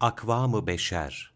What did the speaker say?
Akvamı Beşer?